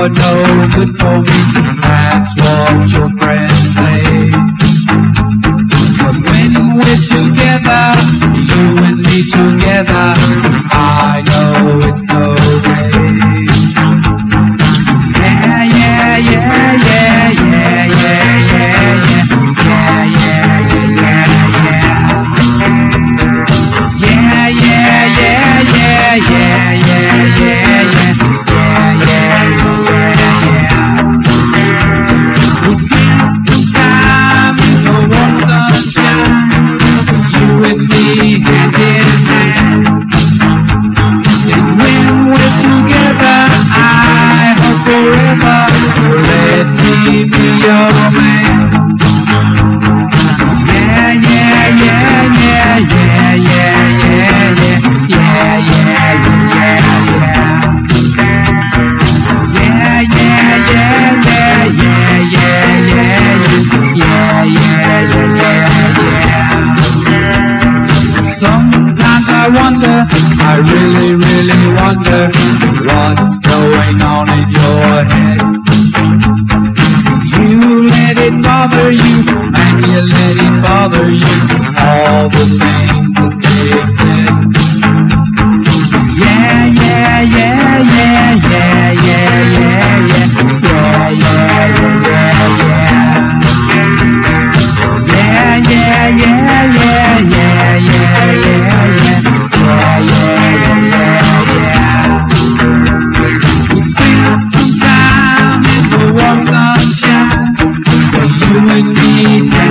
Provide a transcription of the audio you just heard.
You're no good for me, that's what your friends say. But when we're together, you and me together. I really, really wonder what's going on in your head. You let it bother you, and you let it bother you, all the time. Thank you.